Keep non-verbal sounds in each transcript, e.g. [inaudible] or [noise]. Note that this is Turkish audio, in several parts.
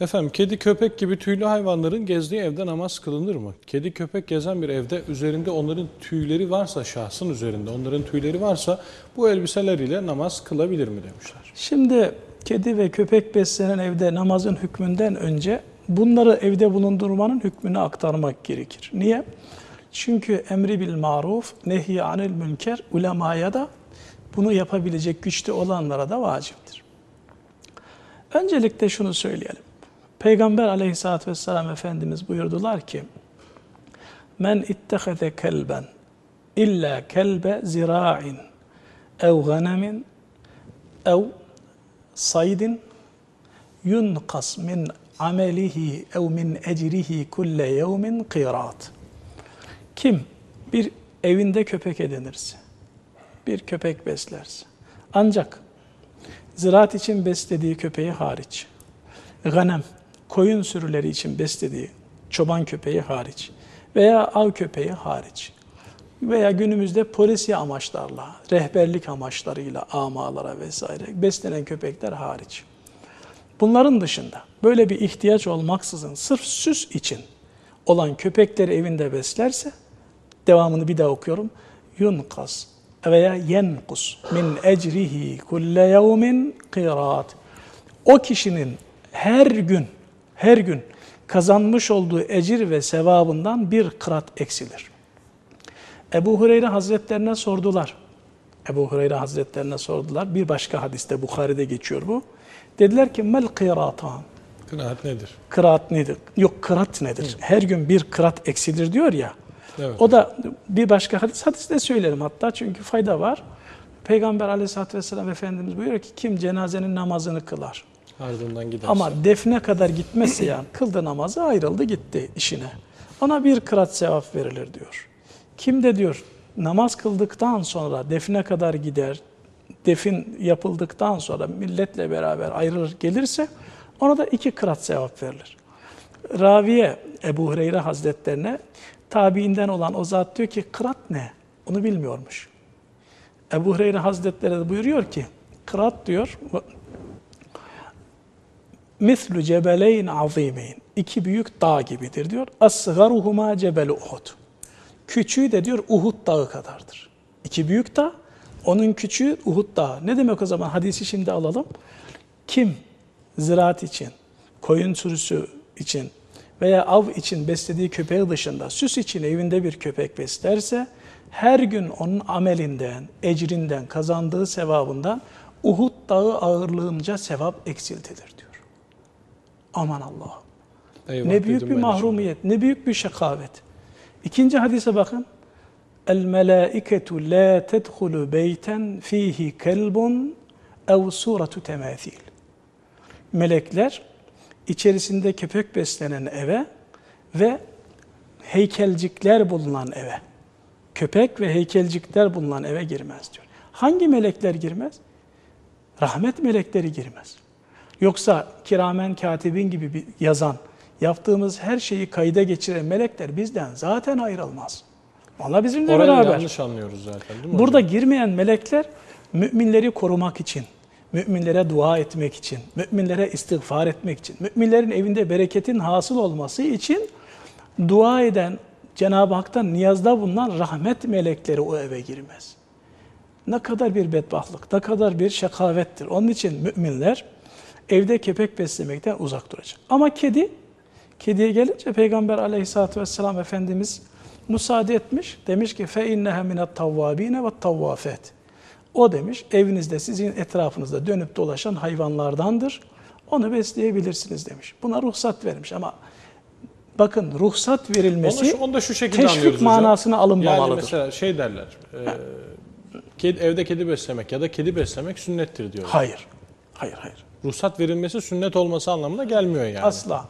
Efendim kedi köpek gibi tüylü hayvanların gezdiği evde namaz kılınır mı? Kedi köpek gezen bir evde üzerinde onların tüyleri varsa şahsın üzerinde onların tüyleri varsa bu elbiseler ile namaz kılabilir mi demişler. Şimdi kedi ve köpek beslenen evde namazın hükmünden önce bunları evde bulundurmanın hükmünü aktarmak gerekir. Niye? Çünkü emri bil maruf, nehy anil münker ulemaya da bunu yapabilecek güçte olanlara da vaciptir. Öncelikle şunu söyleyelim. Peygamber aleyhissalatü vesselam Efendimiz buyurdular ki Men ittehede kelben illa kelbe zira'in ev ganemin ev saydin yunqas min amelihi ev min ecrihi kulle yevmin kırat. Kim bir evinde köpek edinirse, bir köpek beslerse, ancak ziraat için beslediği köpeği hariç, ganem, koyun sürüleri için beslediği çoban köpeği hariç veya av köpeği hariç veya günümüzde polisiye amaçlarla, rehberlik amaçlarıyla amalara vesaire beslenen köpekler hariç. Bunların dışında böyle bir ihtiyaç olmaksızın sırf süs için olan köpekleri evinde beslerse, devamını bir daha okuyorum, yunkas veya yenkus min ecrihi kulle yevmin kırat. O kişinin her gün, her gün kazanmış olduğu ecir ve sevabından bir kırat eksilir. Ebu Hureyre Hazretlerine sordular. Ebu Hureyre Hazretlerine sordular. Bir başka hadiste Bukhari'de geçiyor bu. Dediler ki mel kıratan. Kıraat nedir? Kıraat nedir? Yok kırat nedir? Her gün bir kırat eksilir diyor ya. Evet. O da bir başka hadis, hadiste söylerim hatta çünkü fayda var. Peygamber aleyhissalatü vesselam Efendimiz buyuruyor ki kim cenazenin namazını kılar. Ardından gidersin. Ama defne kadar gitmezse yani [clears throat] kıldı namazı ayrıldı gitti işine. Ona bir kırat sevap verilir diyor. Kim de diyor namaz kıldıktan sonra defne kadar gider, defin yapıldıktan sonra milletle beraber ayrılır gelirse ona da iki kırat sevap verilir. Raviye Ebu Hureyre Hazretlerine tabiinden olan o zat diyor ki kırat ne? Onu bilmiyormuş. Ebu Hureyre Hazretleri de buyuruyor ki kırat diyor mislu cebeleyn azimeyn. İki büyük dağ gibidir diyor. Asgaruhuma cebel Uhud. Küçüğü de diyor Uhud dağı kadardır. İki büyük dağ, onun küçüğü Uhud dağı. Ne demek o zaman? Hadisi şimdi alalım. Kim ziraat için, koyun sürüsü için veya av için beslediği köpeği dışında süs için evinde bir köpek beslerse her gün onun amelinden, ecrinden, kazandığı sevabından Uhud dağı ağırlığınca sevap eksiltilir diyor. Aman Allah'ım. Eyvah Ne büyük bir mahrumiyet, ne büyük bir şakavet. İkinci hadise bakın. El melaiketu la tedhulu beyten fihi kelbun ev suratu temathil. Melekler içerisinde köpek beslenen eve ve heykelcikler bulunan eve, köpek ve heykelcikler bulunan eve girmez diyor. Hangi melekler girmez? Rahmet melekleri girmez. Yoksa kiramen katibin gibi bir yazan, yaptığımız her şeyi kayda geçiren melekler bizden zaten ayrılmaz. Onlar bizimle Orayı beraber. yanlış anlıyoruz zaten değil mi Burada hocam? girmeyen melekler müminleri korumak için, müminlere dua etmek için, müminlere istiğfar etmek için, müminlerin evinde bereketin hasıl olması için dua eden, Cenab-ı Hak'tan niyazda bulunan rahmet melekleri o eve girmez. Ne kadar bir bedbahtlık, ne kadar bir şakavettir. Onun için müminler evde köpek beslemekten uzak duracak. Ama kedi, kediye gelince Peygamber aleyhissalatü vesselam Efendimiz müsaade etmiş. Demiş ki فَاِنَّهَا مِنَ التَّوَّاب۪ينَ وَالتَّوَّافَاتِ O demiş evinizde sizin etrafınızda dönüp dolaşan hayvanlardandır. Onu besleyebilirsiniz demiş. Buna ruhsat vermiş ama bakın ruhsat Onu, verilmesi şu- onu da şu şekilde teşvik anlıyoruz hocam. manasına alınmamalıdır. Yani mesela şey derler, e, kedi, evde kedi beslemek ya da kedi beslemek sünnettir diyorlar. Hayır. Hayır, hayır. Ruhsat verilmesi sünnet olması anlamına gelmiyor yani. Asla.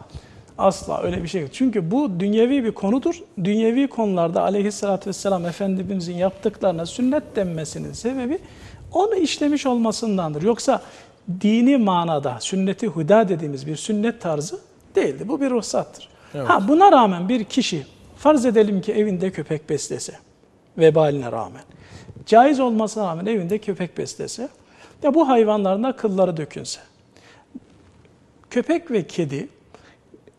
Asla öyle bir şey yok. Çünkü bu dünyevi bir konudur. Dünyevi konularda aleyhissalatü vesselam Efendimizin yaptıklarına sünnet denmesinin sebebi onu işlemiş olmasındandır. Yoksa dini manada sünneti huda dediğimiz bir sünnet tarzı değildi. Bu bir ruhsattır. Evet. Ha buna rağmen bir kişi farz edelim ki evinde köpek beslese vebaline rağmen caiz olmasına rağmen evinde köpek beslese ya bu hayvanların da kılları dökünse köpek ve kedi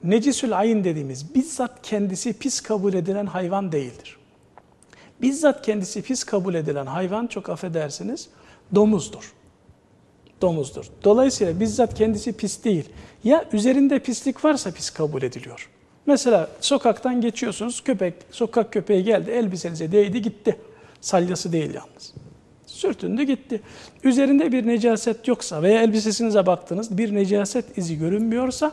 necisül ayin dediğimiz bizzat kendisi pis kabul edilen hayvan değildir. Bizzat kendisi pis kabul edilen hayvan çok affedersiniz domuzdur. Domuzdur. Dolayısıyla bizzat kendisi pis değil. Ya üzerinde pislik varsa pis kabul ediliyor. Mesela sokaktan geçiyorsunuz köpek, sokak köpeği geldi elbisenize değdi gitti. Salyası değil yalnız. Sürtündü gitti. Üzerinde bir necaset yoksa veya elbisesinize baktınız bir necaset izi görünmüyorsa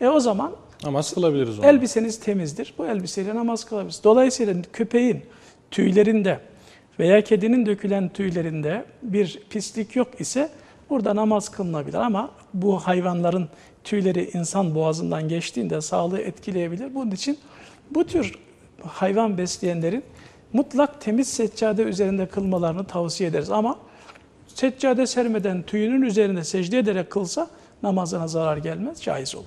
e o zaman Namaz kılabiliriz onu. Elbiseniz temizdir. Bu elbiseyle namaz kılabilirsiniz. Dolayısıyla köpeğin tüylerinde veya kedinin dökülen tüylerinde bir pislik yok ise burada namaz kılınabilir. Ama bu hayvanların tüyleri insan boğazından geçtiğinde sağlığı etkileyebilir. Bunun için bu tür hayvan besleyenlerin mutlak temiz seccade üzerinde kılmalarını tavsiye ederiz. Ama seccade sermeden tüyünün üzerinde secde ederek kılsa namazına zarar gelmez, caiz olur.